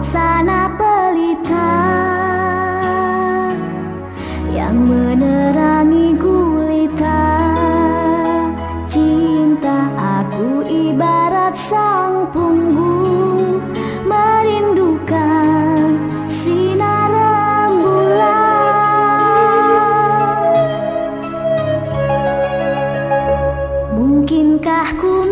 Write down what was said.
laksana pelita yang menerangi gulita. Cinta aku ibarat sang punggung merindukan sinar rembulan. Mungkinkah ku